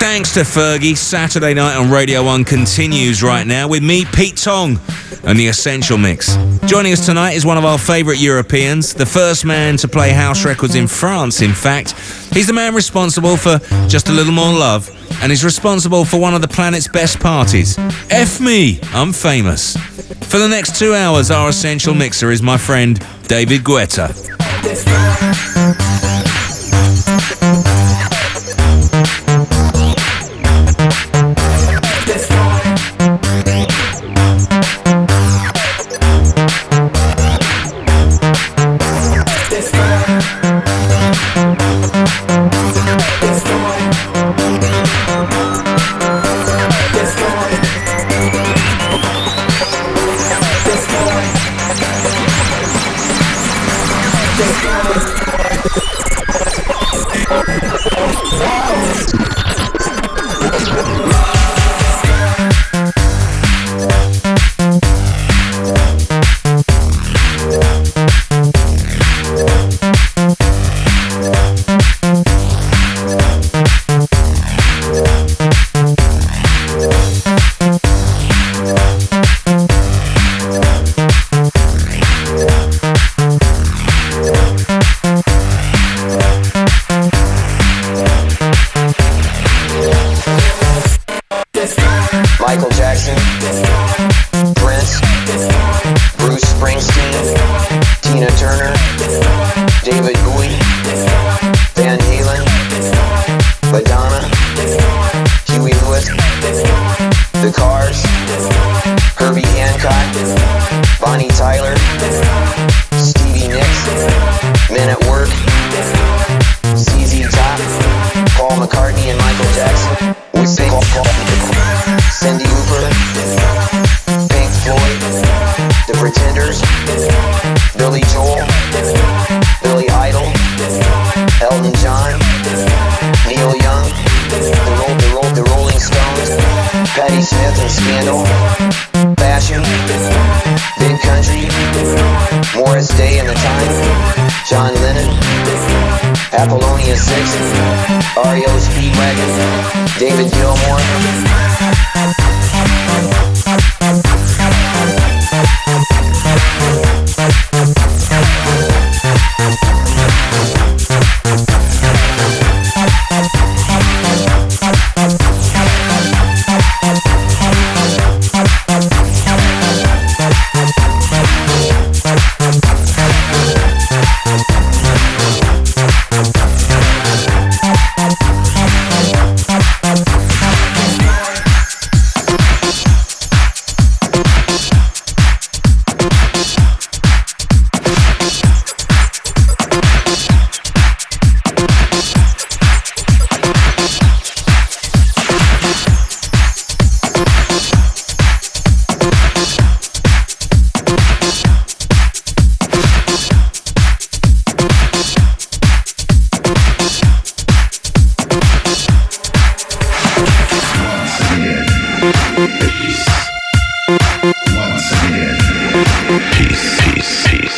Thanks to Fergie, Saturday night on Radio 1 continues right now with me, Pete Tong, and the Essential Mix. Joining us tonight is one of our favourite Europeans, the first man to play house records in France, in fact. He's the man responsible for Just a Little More Love, and he's responsible for one of the planet's best parties. F me, I'm famous. For the next two hours, our Essential Mixer is my friend, David Guetta.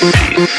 peace.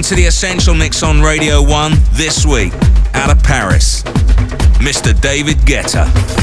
To the Essential Mix on Radio 1 this week, out of Paris, Mr. David Guetta.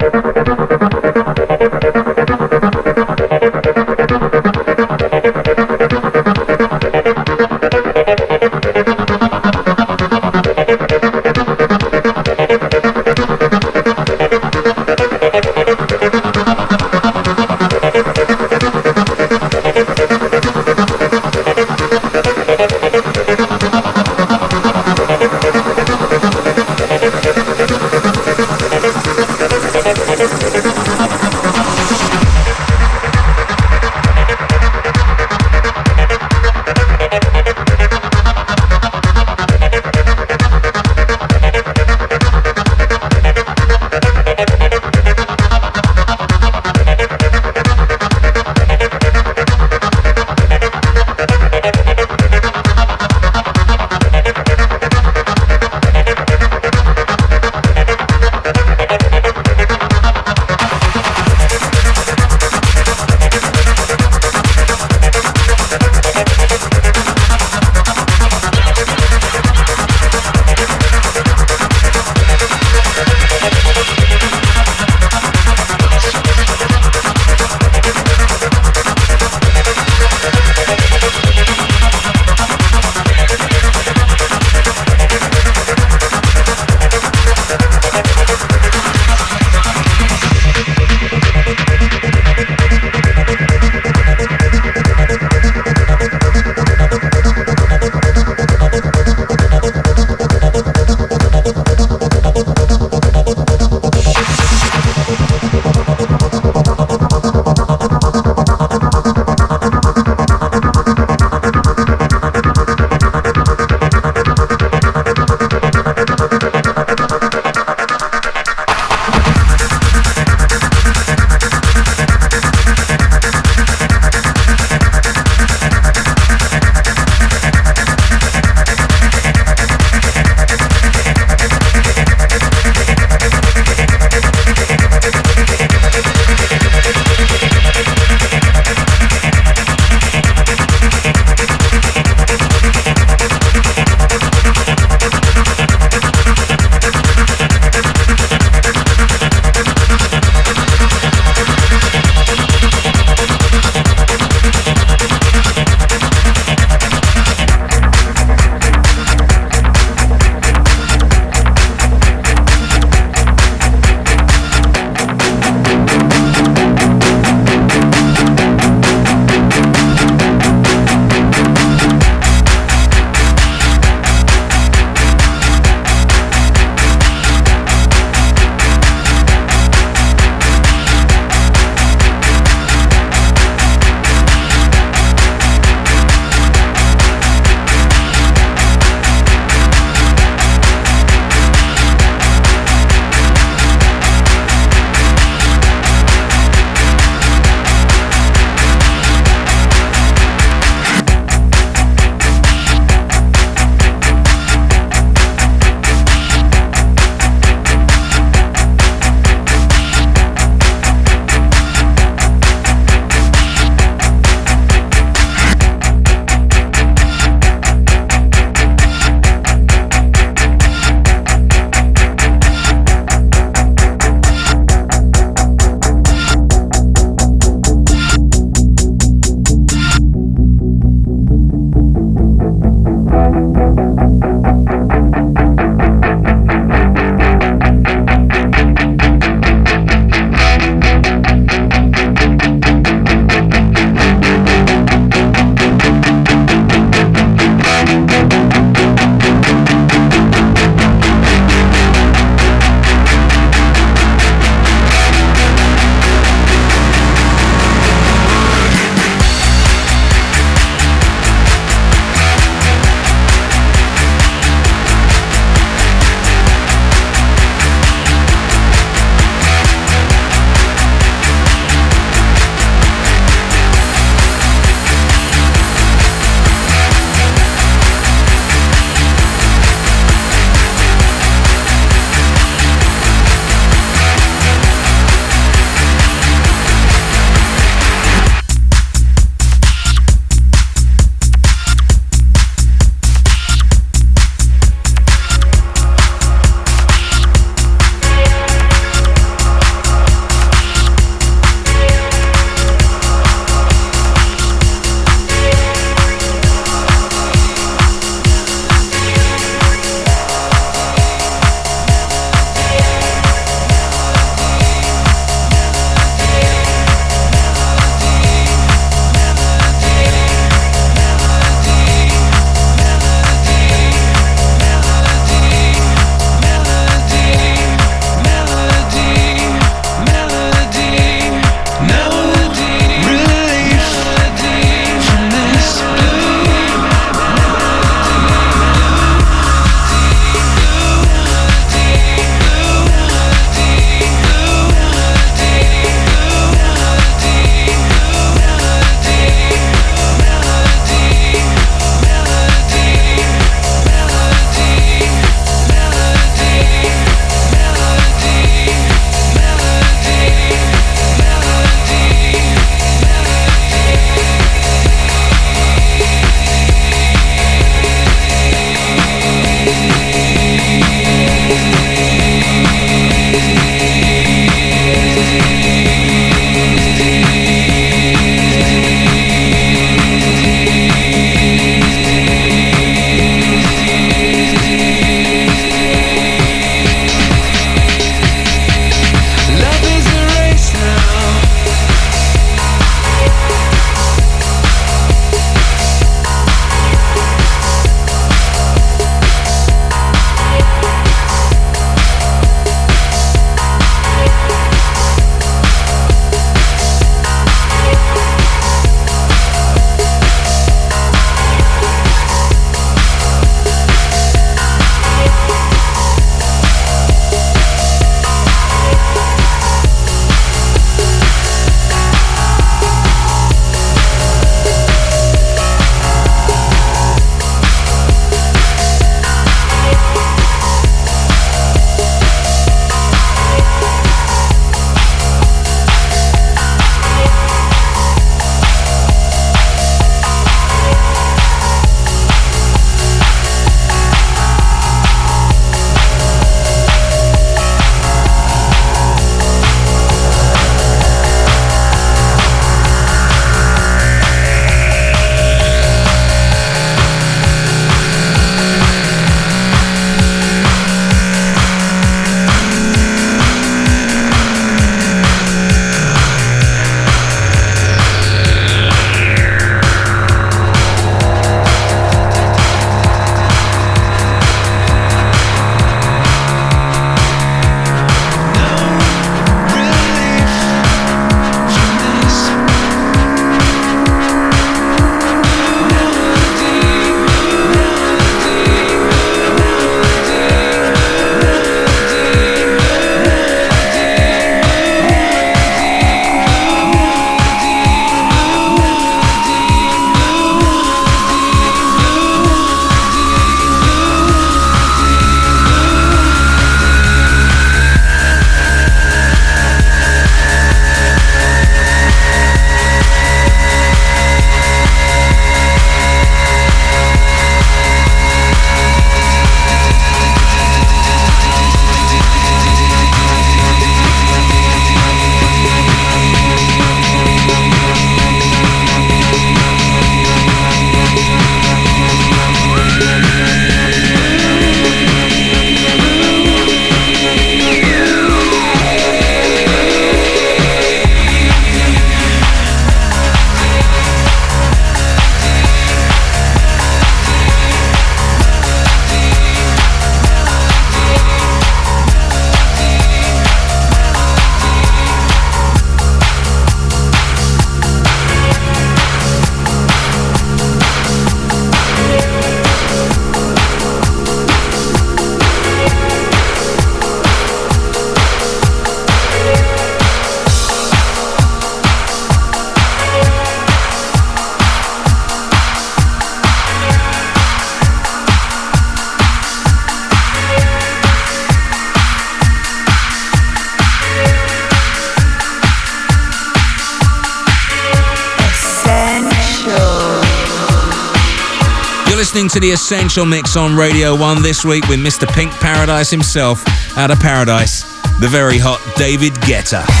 Listening to The Essential Mix on Radio 1 this week with Mr. Pink Paradise himself out of Paradise, the very hot David Guetta.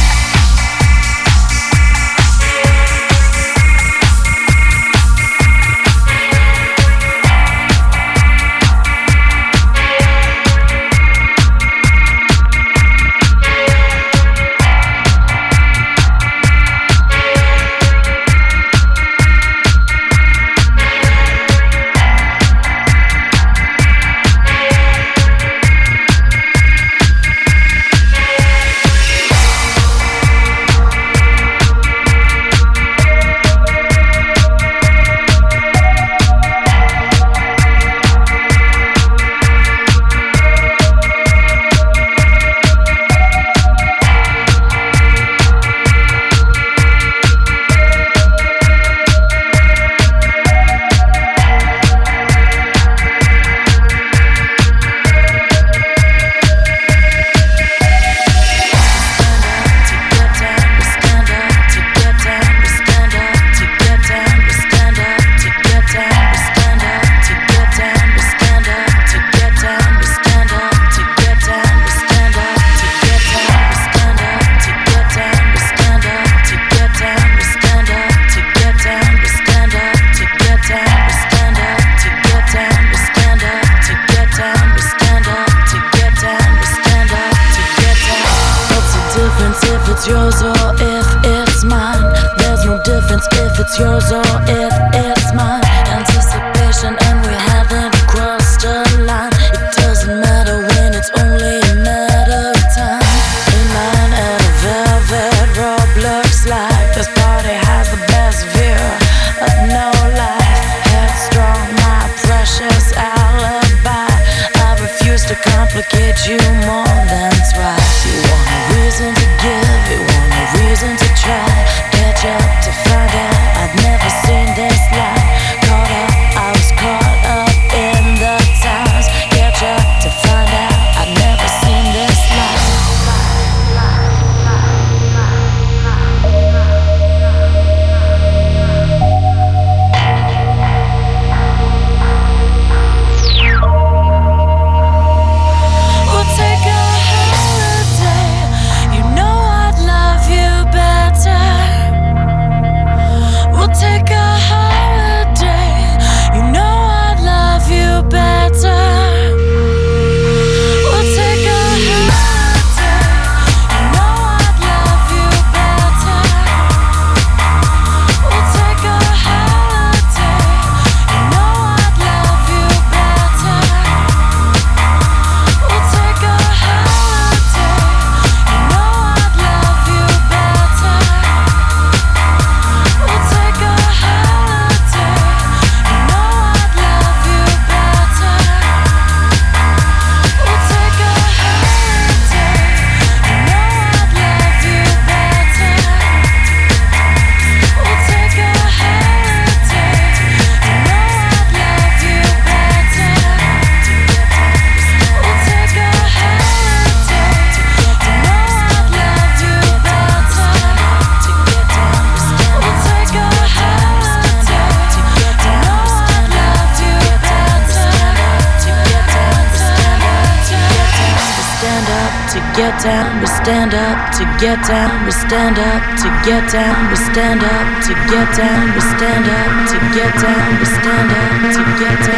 Get down, we stand up to get down, we stand up to get down, we stand up to get down, we stand up to get down,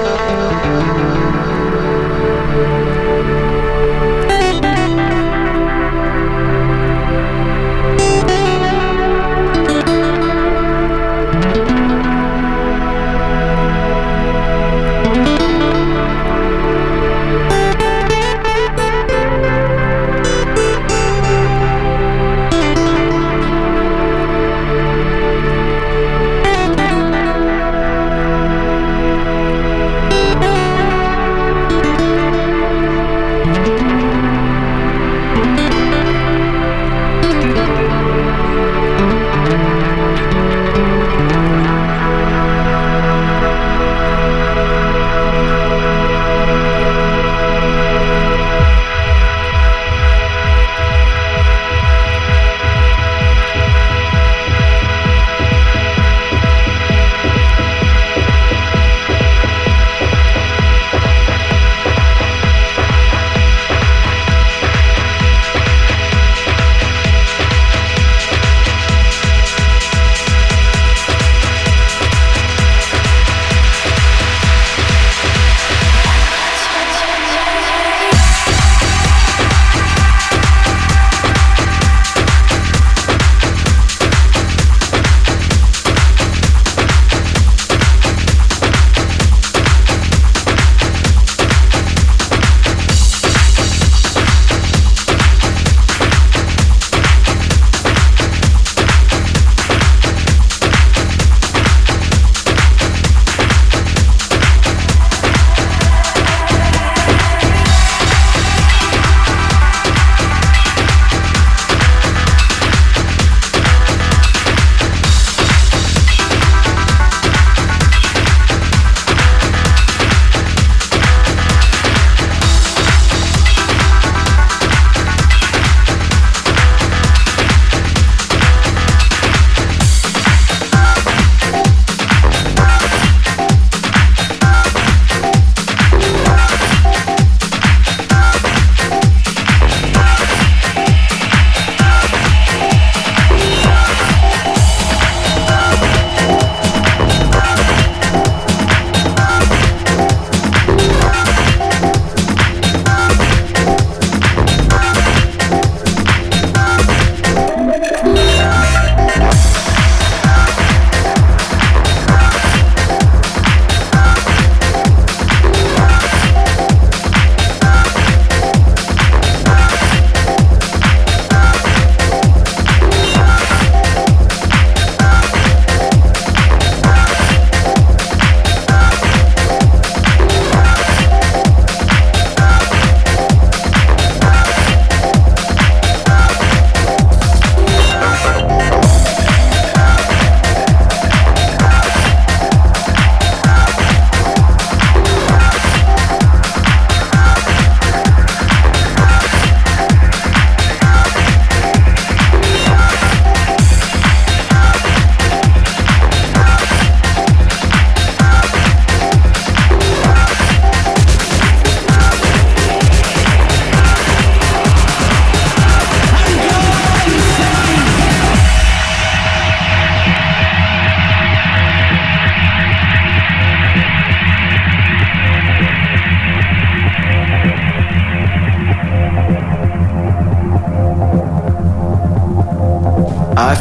Música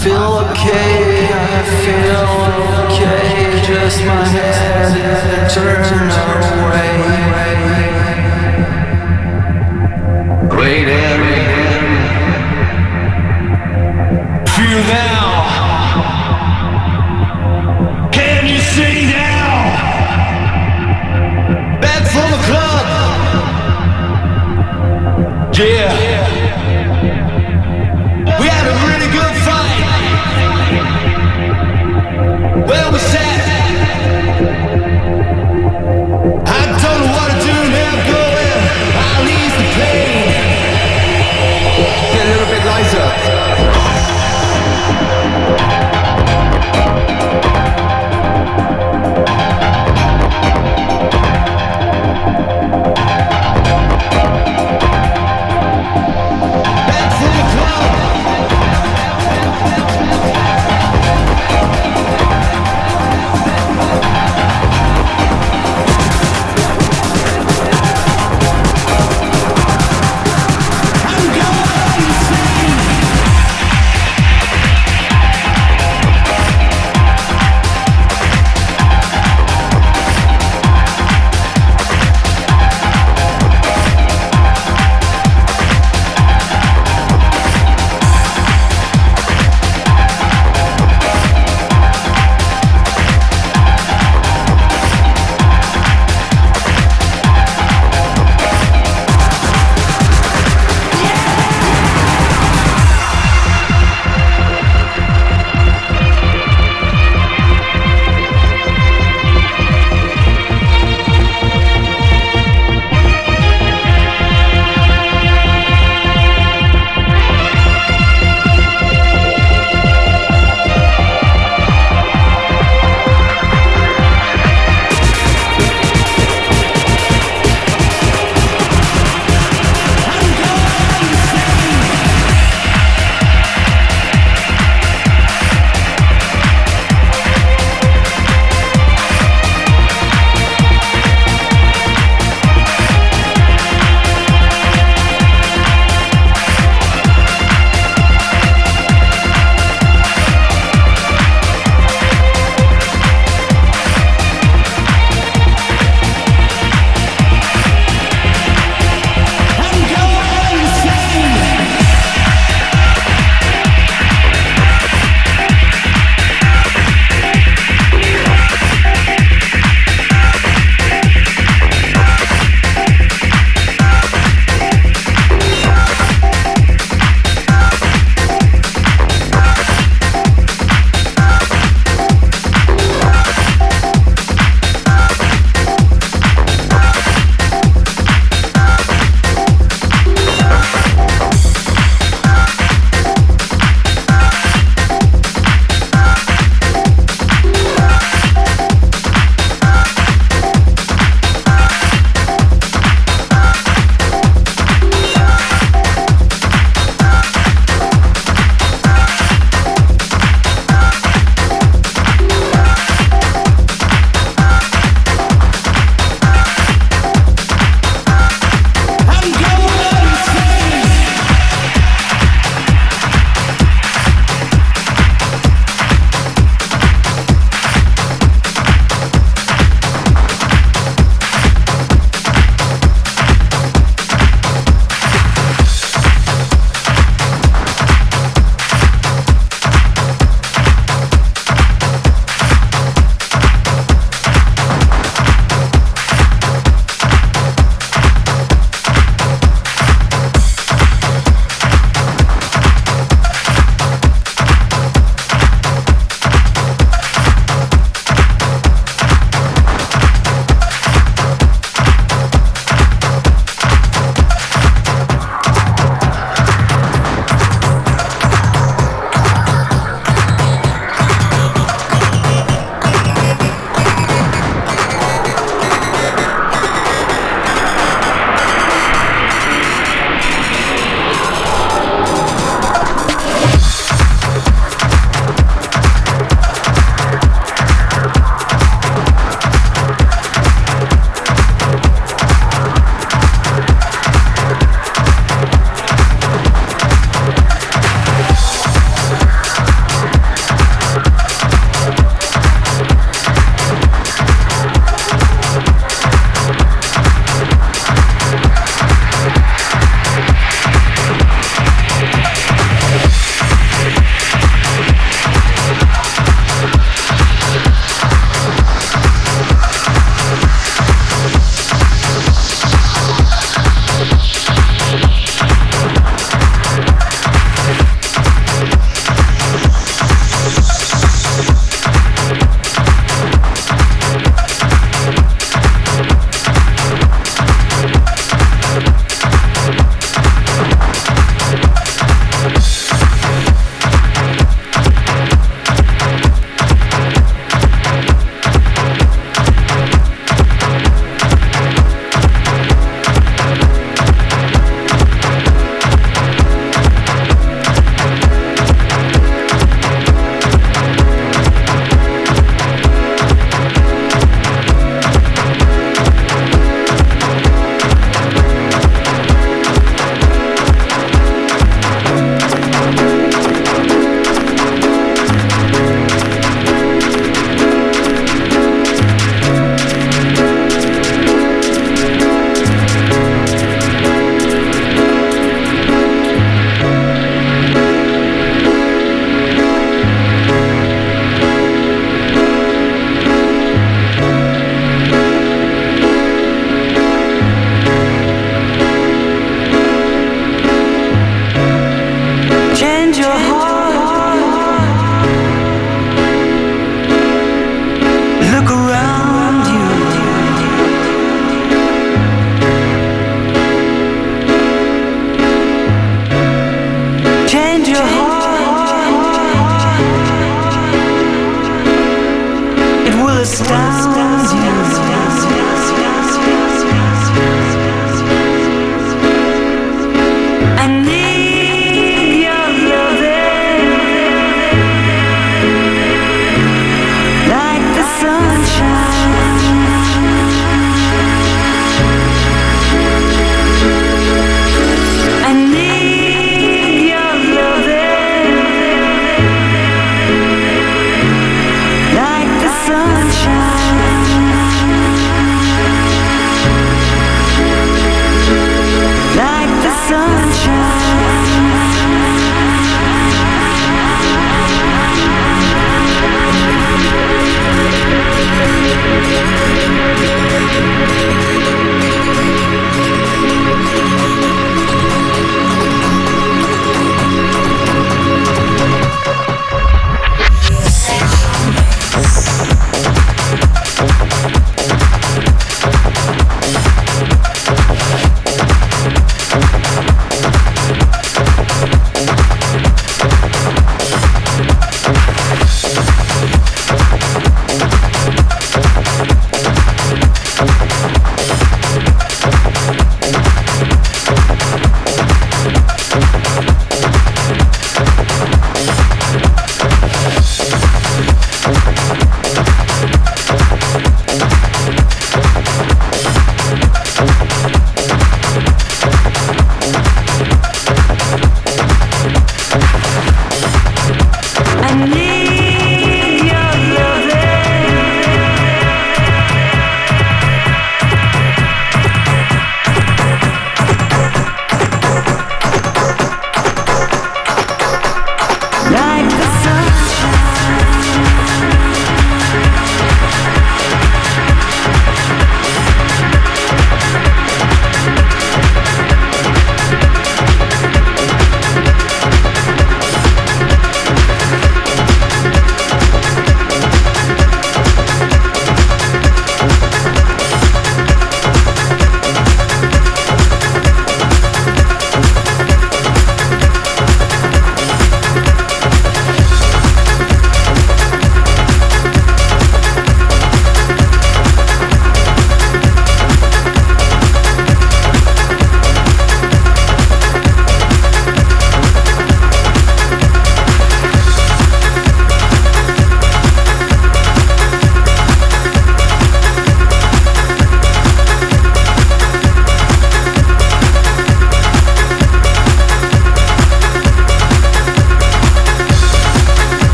feel okay, I feel okay. Just my head and turn away.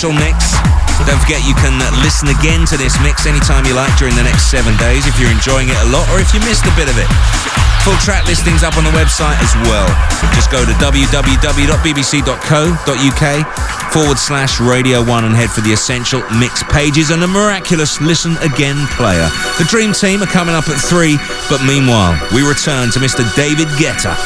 1's Essential Mix. Don't forget you can uh, listen again to this mix anytime you like during the next seven days if you're enjoying it a lot or if you missed a bit of it. Full track listings up on the website as well. Just go to www.bbc.co.uk forward slash Radio 1 and head for the Essential Mix pages and a miraculous Listen Again player. The Dream Team are coming up at 3, but meanwhile, we return to Mr. David Guetta.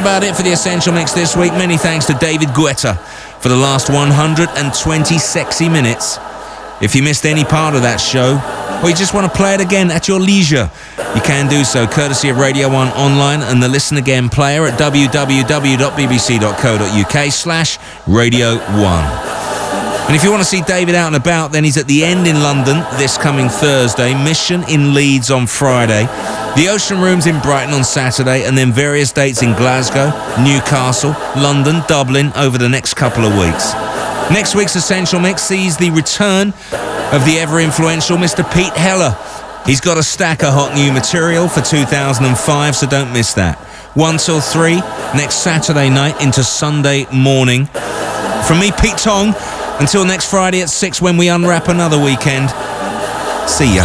About it for the Essential Mix this week. Many thanks to David Guetta for the last 120 sexy minutes. If you missed any part of that show, or you just want to play it again at your leisure, you can do so courtesy of Radio 1 online and the Listen Again player at www.bbc.co.uk slash Radio 1. And if you want to see David out and about, then he's at the end in London this coming Thursday, Mission in Leeds on Friday, the Ocean Rooms in Brighton on Saturday, and then various dates in Glasgow, Newcastle, London, Dublin over the next couple of weeks. Next week's Essential Mix sees the return of the ever influential Mr. Pete Heller. He's got a stack of hot new material for 2005, so don't miss that. 1 till 3 next Saturday night into Sunday morning. From me, Pete Tong, until next Friday at 6 when we unwrap another weekend. See ya.